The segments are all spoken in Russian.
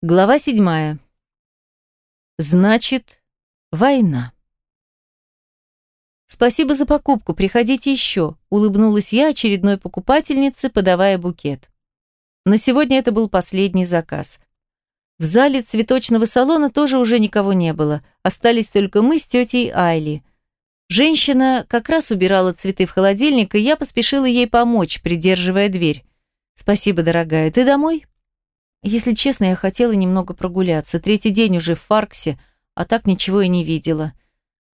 Глава седьмая. Значит, война. «Спасибо за покупку, приходите еще», – улыбнулась я очередной покупательнице, подавая букет. На сегодня это был последний заказ. В зале цветочного салона тоже уже никого не было, остались только мы с тетей Айли. Женщина как раз убирала цветы в холодильник, и я поспешила ей помочь, придерживая дверь. «Спасибо, дорогая. Ты домой?» Если честно, я хотела немного прогуляться. Третий день уже в Фарксе, а так ничего и не видела.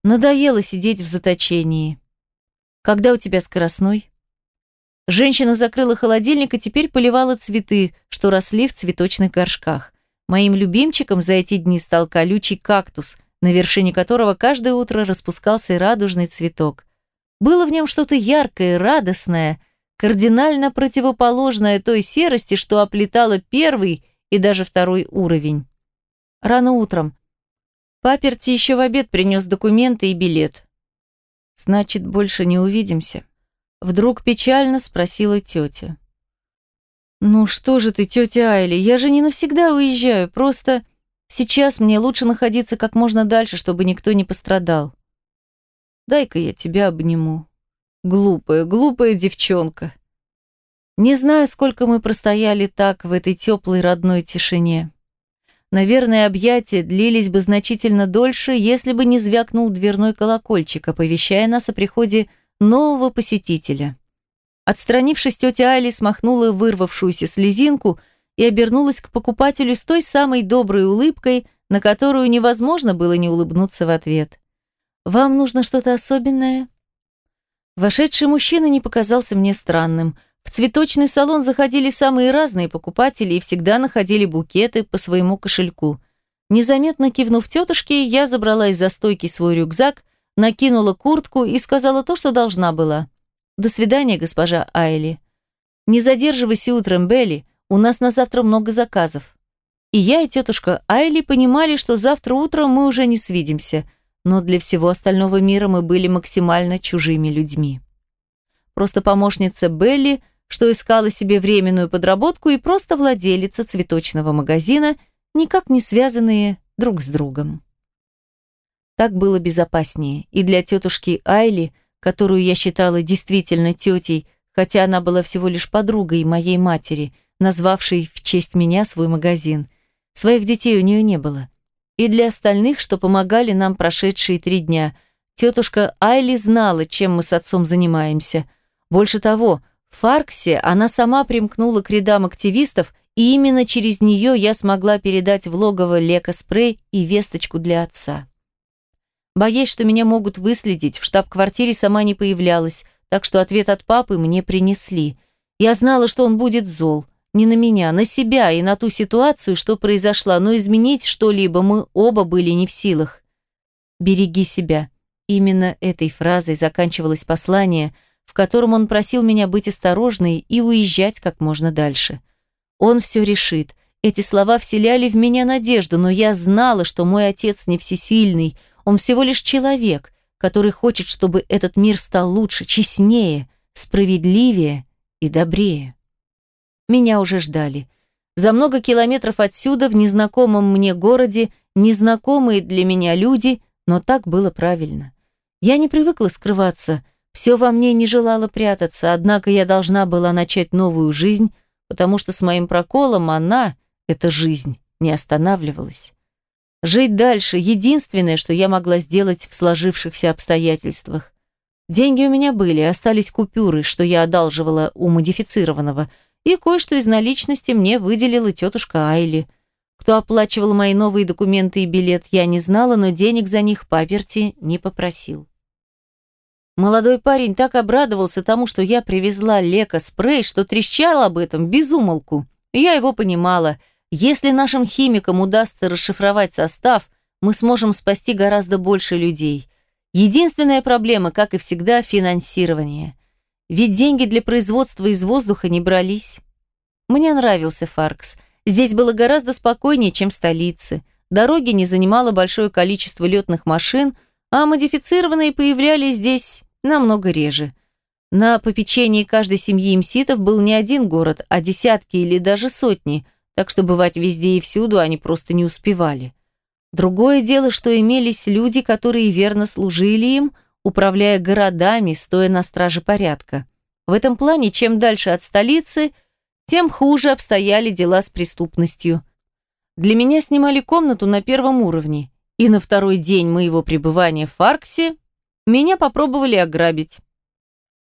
Надоело сидеть в заточении. Когда у тебя скоростной? Женщина закрыла холодильник и теперь поливала цветы, что росли в цветочных горшках. Моим любимчиком за эти дни стал колючий кактус, на вершине которого каждое утро распускался радужный цветок. Было в нем что-то яркое, радостное – кардинально противоположная той серости, что оплетала первый и даже второй уровень. Рано утром. Паперти еще в обед принес документы и билет. «Значит, больше не увидимся?» Вдруг печально спросила тетя. «Ну что же ты, тетя Айли, я же не навсегда уезжаю, просто сейчас мне лучше находиться как можно дальше, чтобы никто не пострадал. Дай-ка я тебя обниму». Глупая, глупая девчонка. Не знаю, сколько мы простояли так в этой теплой родной тишине. Наверное, объятия длились бы значительно дольше, если бы не звякнул дверной колокольчик, оповещая нас о приходе нового посетителя. Отстранившись, тетя Айли смахнула вырвавшуюся слезинку и обернулась к покупателю с той самой доброй улыбкой, на которую невозможно было не улыбнуться в ответ. «Вам нужно что-то особенное?» Вошедший мужчина не показался мне странным. В цветочный салон заходили самые разные покупатели и всегда находили букеты по своему кошельку. Незаметно кивнув тетушке, я забрала из застойки свой рюкзак, накинула куртку и сказала то, что должна была. «До свидания, госпожа Айли. Не задерживайся утром, Белли, у нас на завтра много заказов». И я, и тетушка Айли понимали, что завтра утром мы уже не свидимся – но для всего остального мира мы были максимально чужими людьми. Просто помощница Белли, что искала себе временную подработку, и просто владелица цветочного магазина, никак не связанные друг с другом. Так было безопаснее и для тетушки Айли, которую я считала действительно тетей, хотя она была всего лишь подругой моей матери, назвавшей в честь меня свой магазин. Своих детей у нее не было и для остальных, что помогали нам прошедшие три дня. Тетушка Айли знала, чем мы с отцом занимаемся. Больше того, в Фарксе она сама примкнула к рядам активистов, и именно через нее я смогла передать в логово лекоспрей и весточку для отца. Боясь, что меня могут выследить, в штаб-квартире сама не появлялась, так что ответ от папы мне принесли. Я знала, что он будет зол – не на меня, на себя и на ту ситуацию, что произошла, но изменить что-либо мы оба были не в силах. «Береги себя». Именно этой фразой заканчивалось послание, в котором он просил меня быть осторожной и уезжать как можно дальше. Он все решит. Эти слова вселяли в меня надежду, но я знала, что мой отец не всесильный, он всего лишь человек, который хочет, чтобы этот мир стал лучше, честнее, справедливее и добрее. Меня уже ждали. За много километров отсюда, в незнакомом мне городе, незнакомые для меня люди, но так было правильно. Я не привыкла скрываться, все во мне не желало прятаться, однако я должна была начать новую жизнь, потому что с моим проколом она, эта жизнь, не останавливалась. Жить дальше – единственное, что я могла сделать в сложившихся обстоятельствах. Деньги у меня были, остались купюры, что я одалживала у модифицированного – и кое-что из наличности мне выделила тетушка Айли. Кто оплачивал мои новые документы и билет, я не знала, но денег за них паперти не попросил. Молодой парень так обрадовался тому, что я привезла лека-спрей, что трещал об этом без умолку. Я его понимала. Если нашим химикам удастся расшифровать состав, мы сможем спасти гораздо больше людей. Единственная проблема, как и всегда, финансирование – ведь деньги для производства из воздуха не брались. Мне нравился Фаркс. Здесь было гораздо спокойнее, чем в столице. Дороги не занимало большое количество летных машин, а модифицированные появлялись здесь намного реже. На попечении каждой семьи имситов был не один город, а десятки или даже сотни, так что бывать везде и всюду они просто не успевали. Другое дело, что имелись люди, которые верно служили им, управляя городами, стоя на страже порядка. В этом плане, чем дальше от столицы, тем хуже обстояли дела с преступностью. Для меня снимали комнату на первом уровне, и на второй день моего пребывания в Фарксе меня попробовали ограбить.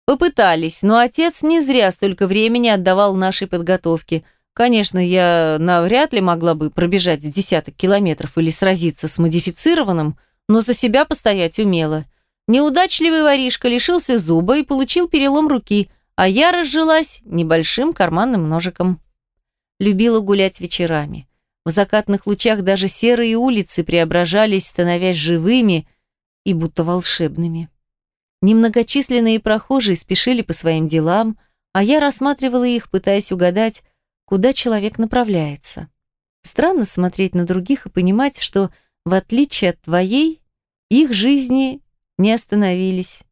Попытались, но отец не зря столько времени отдавал нашей подготовке. Конечно, я навряд ли могла бы пробежать с десяток километров или сразиться с модифицированным, но за себя постоять умела. Неудачливый воришка лишился зуба и получил перелом руки, а я разжилась небольшим карманным ножиком. Любила гулять вечерами. В закатных лучах даже серые улицы преображались, становясь живыми и будто волшебными. Немногочисленные прохожие спешили по своим делам, а я рассматривала их, пытаясь угадать, куда человек направляется. Странно смотреть на других и понимать, что, в отличие от твоей, их жизни не остановились.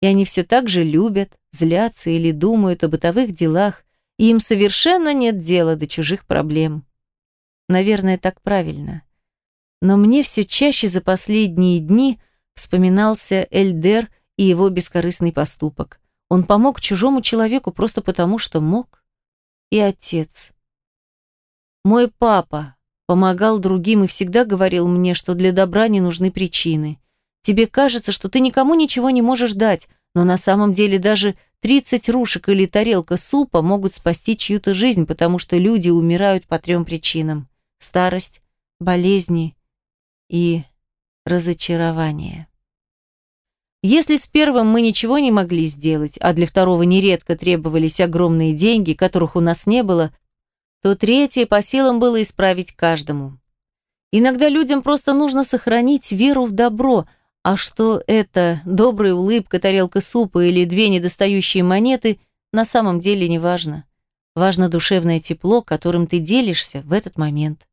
И они все так же любят, злятся или думают о бытовых делах, и им совершенно нет дела до чужих проблем. Наверное, так правильно. Но мне все чаще за последние дни вспоминался Эльдер и его бескорыстный поступок. Он помог чужому человеку просто потому, что мог. И отец. Мой папа помогал другим и всегда говорил мне, что для добра не нужны причины. Тебе кажется, что ты никому ничего не можешь дать, но на самом деле даже 30 рушек или тарелка супа могут спасти чью-то жизнь, потому что люди умирают по трем причинам. Старость, болезни и разочарование. Если с первым мы ничего не могли сделать, а для второго нередко требовались огромные деньги, которых у нас не было, то третье по силам было исправить каждому. Иногда людям просто нужно сохранить веру в добро, а что это, добрая улыбка, тарелка супа или две недостающие монеты, на самом деле не важно. Важно душевное тепло, которым ты делишься в этот момент.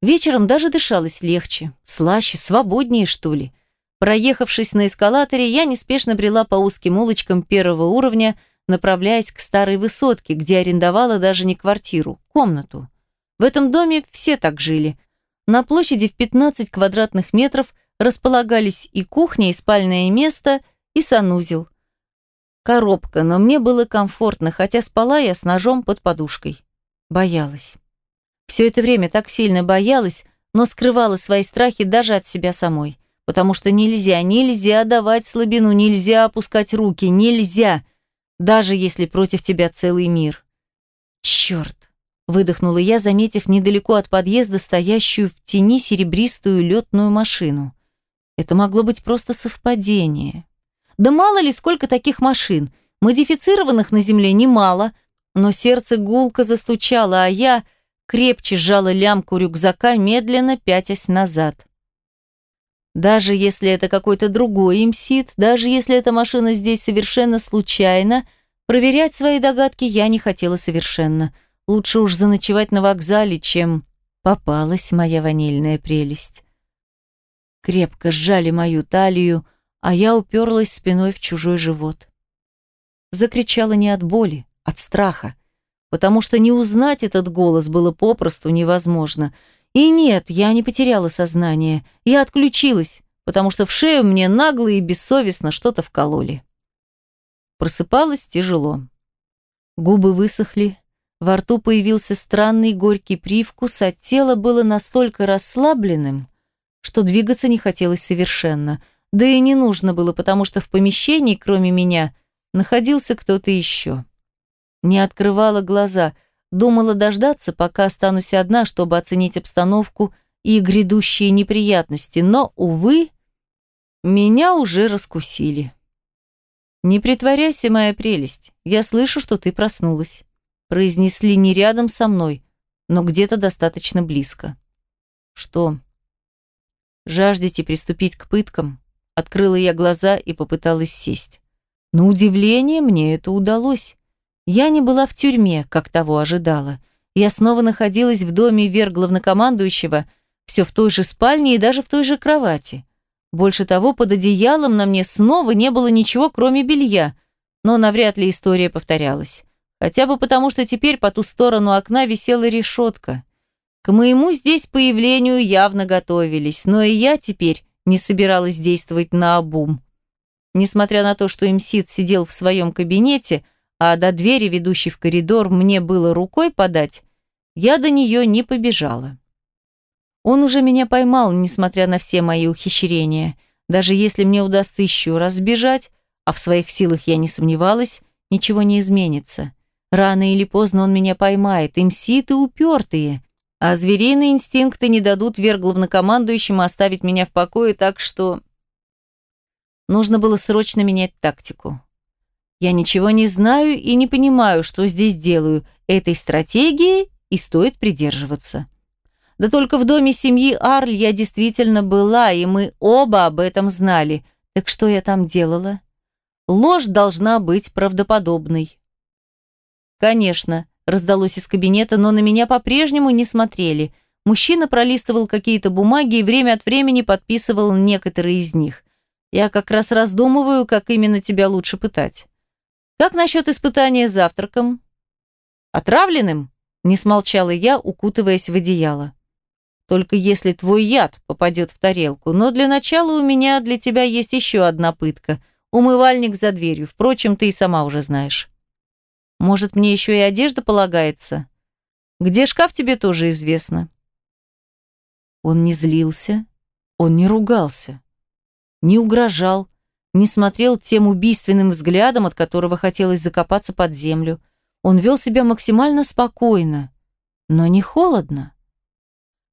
Вечером даже дышалось легче, слаще, свободнее, что ли. Проехавшись на эскалаторе, я неспешно брела по узким улочкам первого уровня, направляясь к старой высотке, где арендовала даже не квартиру, комнату. В этом доме все так жили. На площади в 15 квадратных метров располагались и кухня, и спальное место, и санузел. Коробка, но мне было комфортно, хотя спала я с ножом под подушкой. Боялась. Все это время так сильно боялась, но скрывала свои страхи даже от себя самой. Потому что нельзя, нельзя давать слабину, нельзя опускать руки, нельзя, даже если против тебя целый мир. Черт! Выдохнула я, заметив недалеко от подъезда стоящую в тени серебристую летную машину. Это могло быть просто совпадение. Да мало ли сколько таких машин. Модифицированных на земле немало, но сердце гулко застучало, а я крепче сжала лямку рюкзака, медленно пятясь назад. Даже если это какой-то другой имсит, даже если эта машина здесь совершенно случайно, проверять свои догадки я не хотела совершенно. Лучше уж заночевать на вокзале, чем попалась моя ванильная прелесть. Крепко сжали мою талию, а я уперлась спиной в чужой живот. Закричала не от боли, от страха, потому что не узнать этот голос было попросту невозможно — и нет, я не потеряла сознание. Я отключилась, потому что в шею мне нагло и бессовестно что-то вкололи. Просыпалась тяжело. Губы высохли, во рту появился странный горький привкус, а тело было настолько расслабленным, что двигаться не хотелось совершенно. Да и не нужно было, потому что в помещении, кроме меня, находился кто-то еще. Не открывала глаза – Думала дождаться, пока останусь одна, чтобы оценить обстановку и грядущие неприятности, но, увы, меня уже раскусили. «Не притворяйся, моя прелесть, я слышу, что ты проснулась», произнесли не рядом со мной, но где-то достаточно близко. «Что?» «Жаждете приступить к пыткам?» Открыла я глаза и попыталась сесть. На удивление мне это удалось. Я не была в тюрьме, как того ожидала. Я снова находилась в доме вер главнокомандующего, все в той же спальне и даже в той же кровати. Больше того, под одеялом на мне снова не было ничего, кроме белья, но навряд ли история повторялась. Хотя бы потому, что теперь по ту сторону окна висела решетка. К моему здесь появлению явно готовились, но и я теперь не собиралась действовать на обум. Несмотря на то, что МСИД сидел в своем кабинете, а до двери, ведущей в коридор, мне было рукой подать, я до нее не побежала. Он уже меня поймал, несмотря на все мои ухищрения. Даже если мне удастся еще раз сбежать, а в своих силах я не сомневалась, ничего не изменится. Рано или поздно он меня поймает, им ситы упертые. А звериные инстинкты не дадут вверх главнокомандующему оставить меня в покое, так что... Нужно было срочно менять тактику. Я ничего не знаю и не понимаю, что здесь делаю. Этой стратегии и стоит придерживаться. Да только в доме семьи Арль я действительно была, и мы оба об этом знали. Так что я там делала? Ложь должна быть правдоподобной. Конечно, раздалось из кабинета, но на меня по-прежнему не смотрели. Мужчина пролистывал какие-то бумаги и время от времени подписывал некоторые из них. Я как раз раздумываю, как именно тебя лучше пытать. Как насчет испытания завтраком? Отравленным? Не смолчала я, укутываясь в одеяло. Только если твой яд попадет в тарелку. Но для начала у меня для тебя есть еще одна пытка. Умывальник за дверью. Впрочем, ты и сама уже знаешь. Может, мне еще и одежда полагается? Где шкаф, тебе тоже известно. Он не злился, он не ругался, не угрожал, не смотрел тем убийственным взглядом, от которого хотелось закопаться под землю. Он вел себя максимально спокойно, но не холодно.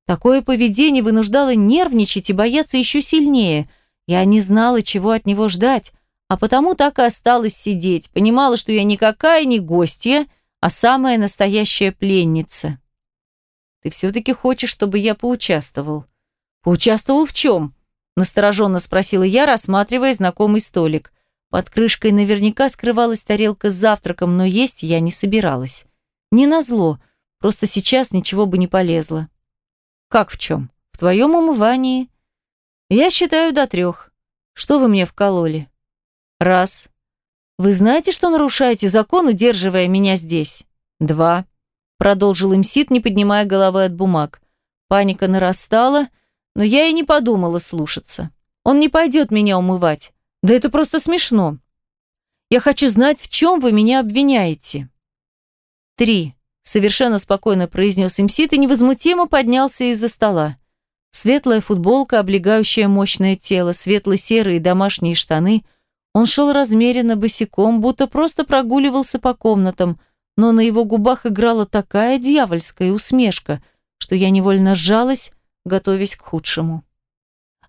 Такое поведение вынуждало нервничать и бояться еще сильнее. Я не знала, чего от него ждать, а потому так и осталась сидеть. Понимала, что я никакая не гостья, а самая настоящая пленница. «Ты все-таки хочешь, чтобы я поучаствовал?» «Поучаствовал в чем?» – настороженно спросила я, рассматривая знакомый столик. Под крышкой наверняка скрывалась тарелка с завтраком, но есть я не собиралась. Не назло, просто сейчас ничего бы не полезло. Как в чем? В твоем умывании. Я считаю до трех. Что вы мне вкололи? Раз. Вы знаете, что нарушаете закон, удерживая меня здесь? Два. Продолжил имсит, не поднимая головы от бумаг. Паника нарастала, но я и не подумала слушаться. Он не пойдет меня умывать. Да это просто смешно. Я хочу знать, в чем вы меня обвиняете. Три совершенно спокойно произнес имсит и невозмутимо поднялся из-за стола. Светлая футболка, облегающая мощное тело, светло-серые домашние штаны. Он шел размеренно, босиком, будто просто прогуливался по комнатам, но на его губах играла такая дьявольская усмешка, что я невольно сжалась, готовясь к худшему.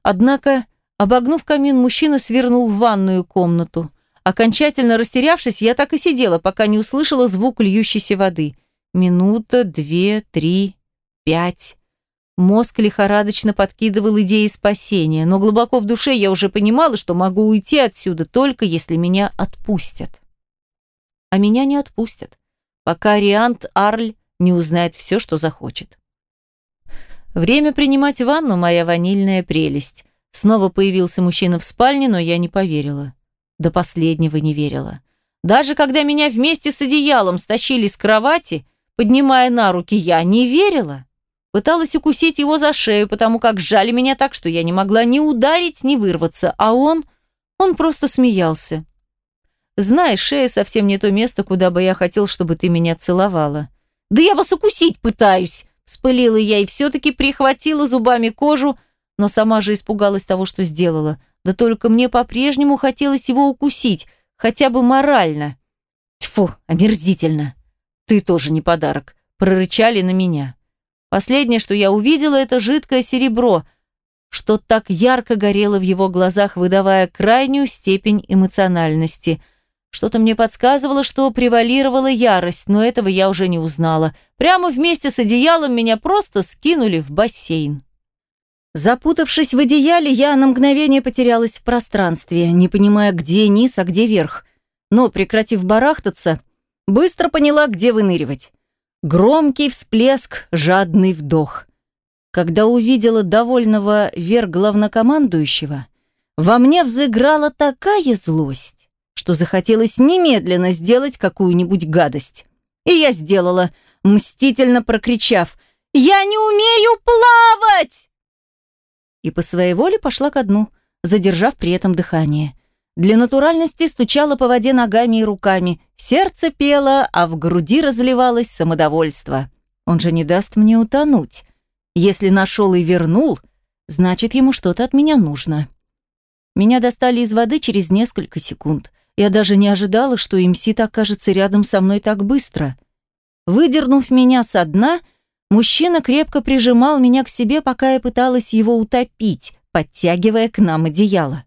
Однако, обогнув камин, мужчина свернул в ванную комнату. Окончательно растерявшись, я так и сидела, пока не услышала звук льющейся воды – Минута, две, три, пять. Мозг лихорадочно подкидывал идеи спасения, но глубоко в душе я уже понимала, что могу уйти отсюда только если меня отпустят. А меня не отпустят, пока Риант Арль не узнает все, что захочет. Время принимать ванну, моя ванильная прелесть. Снова появился мужчина в спальне, но я не поверила. До последнего не верила. Даже когда меня вместе с одеялом стащили с кровати, поднимая на руки, я не верила. Пыталась укусить его за шею, потому как сжали меня так, что я не могла ни ударить, ни вырваться, а он... он просто смеялся. «Знаешь, шея совсем не то место, куда бы я хотел, чтобы ты меня целовала». «Да я вас укусить пытаюсь!» Вспылила я и все-таки прихватила зубами кожу, но сама же испугалась того, что сделала. Да только мне по-прежнему хотелось его укусить, хотя бы морально. Тьфу, омерзительно. «Ты тоже не подарок», – прорычали на меня. Последнее, что я увидела, это жидкое серебро, что так ярко горело в его глазах, выдавая крайнюю степень эмоциональности. Что-то мне подсказывало, что превалировала ярость, но этого я уже не узнала. Прямо вместе с одеялом меня просто скинули в бассейн. Запутавшись в одеяле, я на мгновение потерялась в пространстве, не понимая, где низ, а где верх. Но, прекратив барахтаться, Быстро поняла, где выныривать. Громкий всплеск, жадный вдох. Когда увидела довольного вверх главнокомандующего, во мне взыграла такая злость, что захотелось немедленно сделать какую-нибудь гадость. И я сделала, мстительно прокричав «Я не умею плавать!» И по своей воле пошла ко дну, задержав при этом дыхание. Для натуральности стучала по воде ногами и руками, сердце пело, а в груди разливалось самодовольство. Он же не даст мне утонуть. Если нашел и вернул, значит, ему что-то от меня нужно. Меня достали из воды через несколько секунд. Я даже не ожидала, что имсит окажется рядом со мной так быстро. Выдернув меня со дна, мужчина крепко прижимал меня к себе, пока я пыталась его утопить, подтягивая к нам одеяло.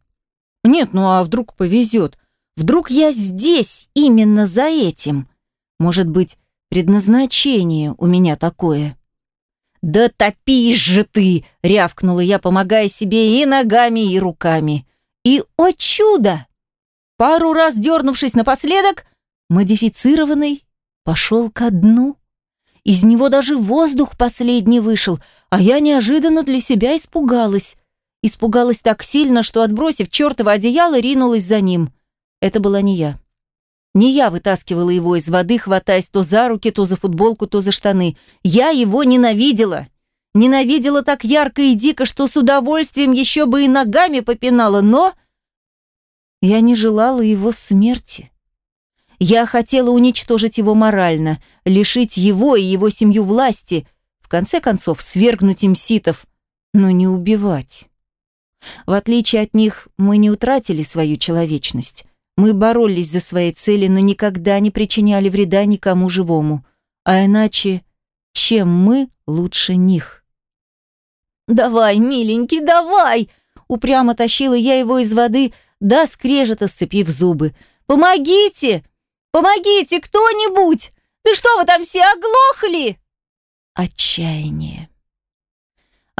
Нет, ну а вдруг повезет? Вдруг я здесь именно за этим? Может быть, предназначение у меня такое? «Да топишь же ты!» — рявкнула я, помогая себе и ногами, и руками. И, о чудо! Пару раз дернувшись напоследок, модифицированный пошел ко дну. Из него даже воздух последний вышел, а я неожиданно для себя испугалась. Испугалась так сильно, что, отбросив чертово одеяло, ринулась за ним. Это была не я. Не я вытаскивала его из воды, хватаясь то за руки, то за футболку, то за штаны. Я его ненавидела. Ненавидела так ярко и дико, что с удовольствием еще бы и ногами попинала, но... Я не желала его смерти. Я хотела уничтожить его морально, лишить его и его семью власти, в конце концов свергнуть им ситов, но не убивать. В отличие от них, мы не утратили свою человечность. Мы боролись за свои цели, но никогда не причиняли вреда никому живому. А иначе, чем мы лучше них? «Давай, миленький, давай!» Упрямо тащила я его из воды, да скрежета, сцепив зубы. «Помогите! Помогите, кто-нибудь! Да что вы там все оглохли?» Отчаяние.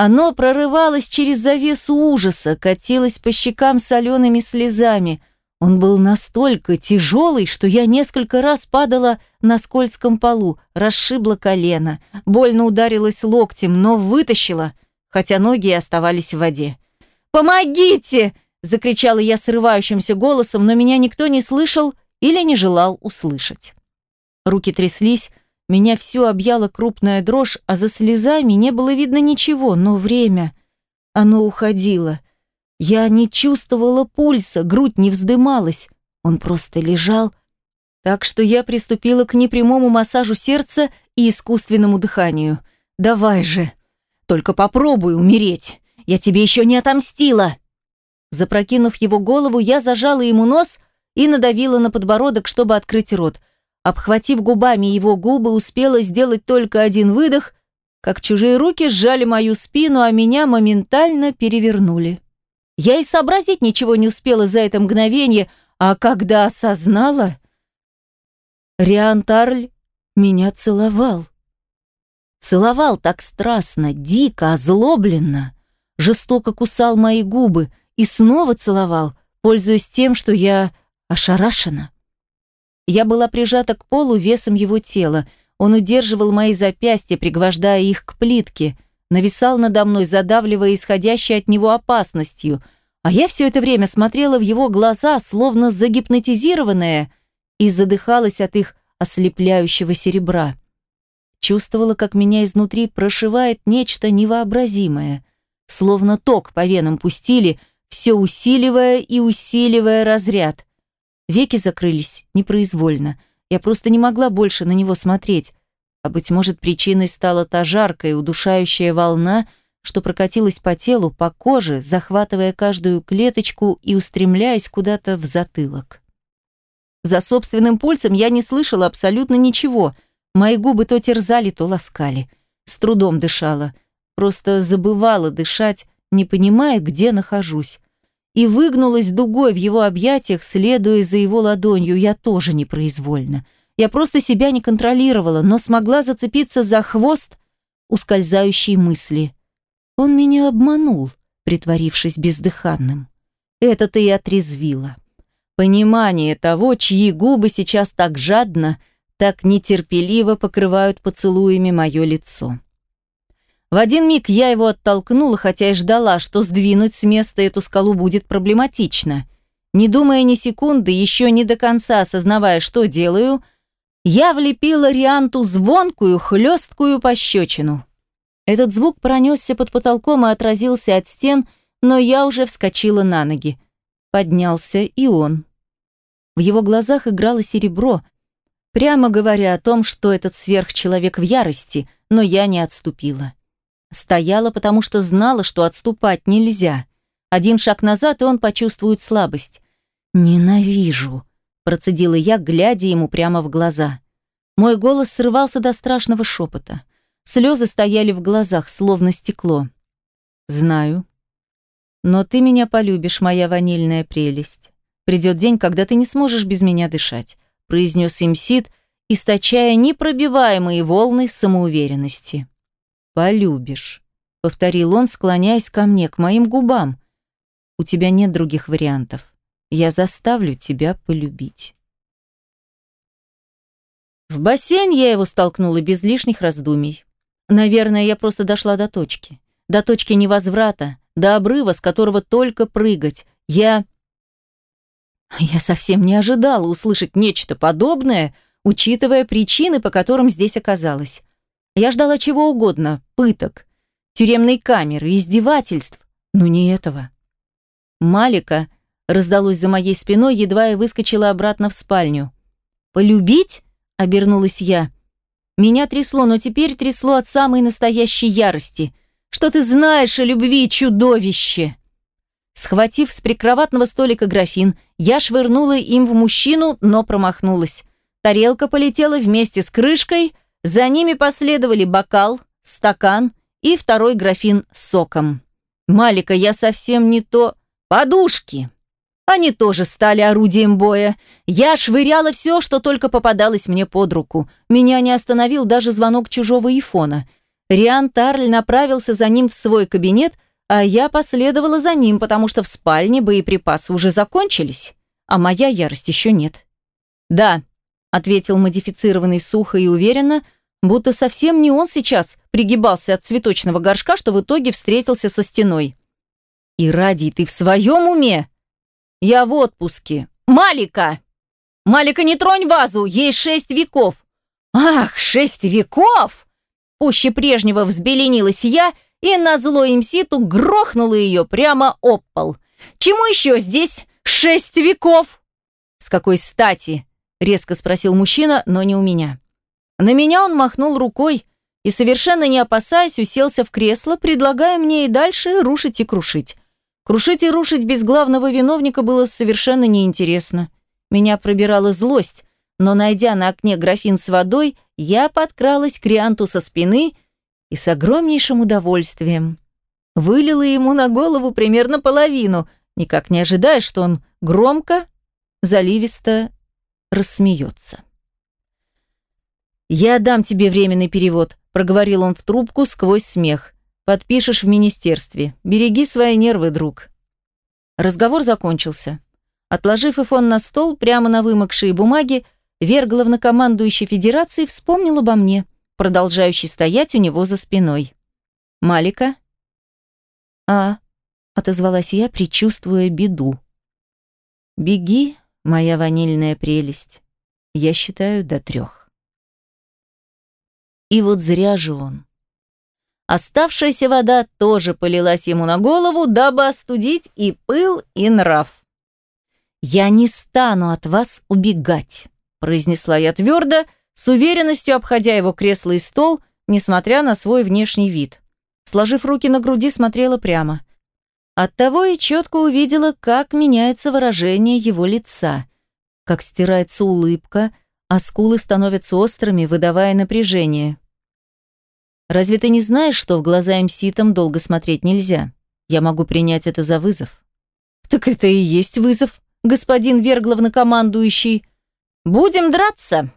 Оно прорывалось через завесу ужаса, катилось по щекам солеными слезами. Он был настолько тяжелый, что я несколько раз падала на скользком полу, расшибла колено, больно ударилась локтем, но вытащила, хотя ноги оставались в воде. «Помогите!» – закричала я срывающимся голосом, но меня никто не слышал или не желал услышать. Руки тряслись, меня всю объяла крупная дрожь, а за слезами не было видно ничего, но время... Оно уходило. Я не чувствовала пульса, грудь не вздымалась. Он просто лежал. Так что я приступила к непрямому массажу сердца и искусственному дыханию. «Давай же! Только попробуй умереть! Я тебе еще не отомстила!» Запрокинув его голову, я зажала ему нос и надавила на подбородок, чтобы открыть рот. Обхватив губами его губы, успела сделать только один выдох, как чужие руки сжали мою спину, а меня моментально перевернули. Я и сообразить ничего не успела за это мгновение, а когда осознала... Риан Тарль меня целовал. Целовал так страстно, дико, озлобленно, жестоко кусал мои губы и снова целовал, пользуясь тем, что я ошарашена. Я была прижата к полу весом его тела. Он удерживал мои запястья, пригвождая их к плитке, нависал надо мной, задавливая исходящей от него опасностью. А я все это время смотрела в его глаза, словно загипнотизированная, и задыхалась от их ослепляющего серебра. Чувствовала, как меня изнутри прошивает нечто невообразимое. Словно ток по венам пустили, все усиливая и усиливая разряд. Веки закрылись непроизвольно. Я просто не могла больше на него смотреть. А быть может, причиной стала та жаркая, удушающая волна, что прокатилась по телу, по коже, захватывая каждую клеточку и устремляясь куда-то в затылок. За собственным пульсом я не слышала абсолютно ничего. Мои губы то терзали, то ласкали. С трудом дышала. Просто забывала дышать, не понимая, где нахожусь и выгнулась дугой в его объятиях, следуя за его ладонью, я тоже непроизвольно. Я просто себя не контролировала, но смогла зацепиться за хвост ускользающей мысли. Он меня обманул, притворившись бездыханным. Это-то и отрезвило. Понимание того, чьи губы сейчас так жадно, так нетерпеливо покрывают поцелуями мое лицо. В один миг я его оттолкнула, хотя и ждала, что сдвинуть с места эту скалу будет проблематично. Не думая ни секунды, еще не до конца осознавая, что делаю, я влепила Рианту звонкую, хлесткую пощечину. Этот звук пронесся под потолком и отразился от стен, но я уже вскочила на ноги. Поднялся и он. В его глазах играло серебро, прямо говоря о том, что этот сверхчеловек в ярости, но я не отступила. Стояла, потому что знала, что отступать нельзя. Один шаг назад, и он почувствует слабость. «Ненавижу», – процедила я, глядя ему прямо в глаза. Мой голос срывался до страшного шепота. Слезы стояли в глазах, словно стекло. «Знаю. Но ты меня полюбишь, моя ванильная прелесть. Придет день, когда ты не сможешь без меня дышать», – произнес имсид, источая непробиваемые волны самоуверенности. «Полюбишь», – повторил он, склоняясь ко мне, к моим губам. У тебя нет других вариантов. Я заставлю тебя полюбить. В бассейн я его столкнула без лишних раздумий. Наверное, я просто дошла до точки. До точки невозврата, до обрыва, с которого только прыгать. Я... Я совсем не ожидала услышать нечто подобное, учитывая причины, по которым здесь оказалась. Я ждала чего угодно, пыток, тюремной камеры, издевательств, но не этого. Малика раздалось за моей спиной, едва я выскочила обратно в спальню. «Полюбить?» – обернулась я. Меня трясло, но теперь трясло от самой настоящей ярости. «Что ты знаешь о любви, чудовище?» Схватив с прикроватного столика графин, я швырнула им в мужчину, но промахнулась. Тарелка полетела вместе с крышкой, за ними последовали бокал, стакан и второй графин с соком. «Малика, я совсем не то...» Подушки. Они тоже стали орудием боя. Я швыряла все, что только попадалось мне под руку. Меня не остановил даже звонок чужого ифона. Риан Тарль направился за ним в свой кабинет, а я последовала за ним, потому что в спальне боеприпасы уже закончились, а моя ярость еще нет. «Да», — ответил модифицированный сухо и уверенно, будто совсем не он сейчас пригибался от цветочного горшка, что в итоге встретился со стеной. И ради ты в своем уме? Я в отпуске. Малика! Малика, не тронь вазу, ей шесть веков. Ах, шесть веков! Пуще прежнего взбеленилась я и на зло имситу грохнула ее прямо об пол. Чему еще здесь шесть веков? С какой стати? Резко спросил мужчина, но не у меня. На меня он махнул рукой и, совершенно не опасаясь, уселся в кресло, предлагая мне и дальше рушить и крушить. Крушить и рушить без главного виновника было совершенно неинтересно. Меня пробирала злость, но, найдя на окне графин с водой, я подкралась к Рианту со спины и с огромнейшим удовольствием вылила ему на голову примерно половину, никак не ожидая, что он громко, заливисто рассмеется. «Я дам тебе временный перевод», – проговорил он в трубку сквозь смех. Подпишешь в министерстве. Береги свои нервы, друг. Разговор закончился. Отложив ифон на стол, прямо на вымокшие бумаги, Вер, главнокомандующий Федерации, вспомнил обо мне, продолжающий стоять у него за спиной. «Малика?» «А», — отозвалась я, предчувствуя беду. «Беги, моя ванильная прелесть. Я считаю до трех». И вот зря же он. Оставшаяся вода тоже полилась ему на голову, дабы остудить и пыл, и нрав. «Я не стану от вас убегать», – произнесла я твердо, с уверенностью обходя его кресло и стол, несмотря на свой внешний вид. Сложив руки на груди, смотрела прямо. Оттого и четко увидела, как меняется выражение его лица, как стирается улыбка, а скулы становятся острыми, выдавая напряжение. Разве ты не знаешь, что в глаза МСИТам долго смотреть нельзя? Я могу принять это за вызов. Так это и есть вызов, господин Вергловнокомандующий. Будем драться.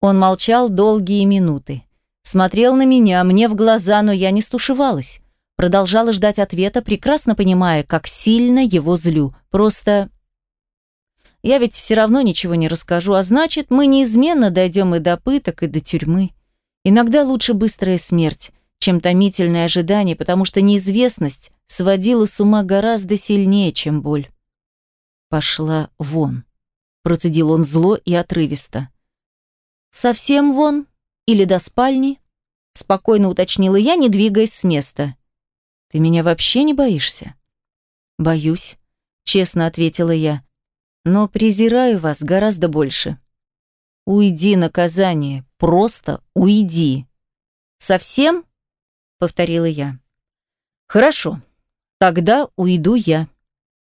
Он молчал долгие минуты. Смотрел на меня, мне в глаза, но я не стушевалась. Продолжала ждать ответа, прекрасно понимая, как сильно его злю. Просто... Я ведь все равно ничего не расскажу, а значит, мы неизменно дойдем и до пыток, и до тюрьмы. Иногда лучше быстрая смерть, чем томительное ожидание, потому что неизвестность сводила с ума гораздо сильнее, чем боль. «Пошла вон», – процедил он зло и отрывисто. «Совсем вон? Или до спальни?» – спокойно уточнила я, не двигаясь с места. «Ты меня вообще не боишься?» «Боюсь», – честно ответила я. «Но презираю вас гораздо больше». «Уйди, наказание, просто уйди». «Совсем?» – повторила я. «Хорошо, тогда уйду я».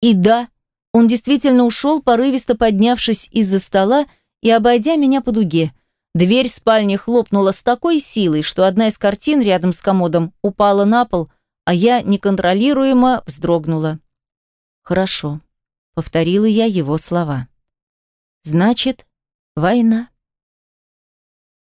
И да, он действительно ушел, порывисто поднявшись из-за стола и обойдя меня по дуге. Дверь спальни хлопнула с такой силой, что одна из картин рядом с комодом упала на пол, а я неконтролируемо вздрогнула. «Хорошо», — повторила я его слова. «Значит, война».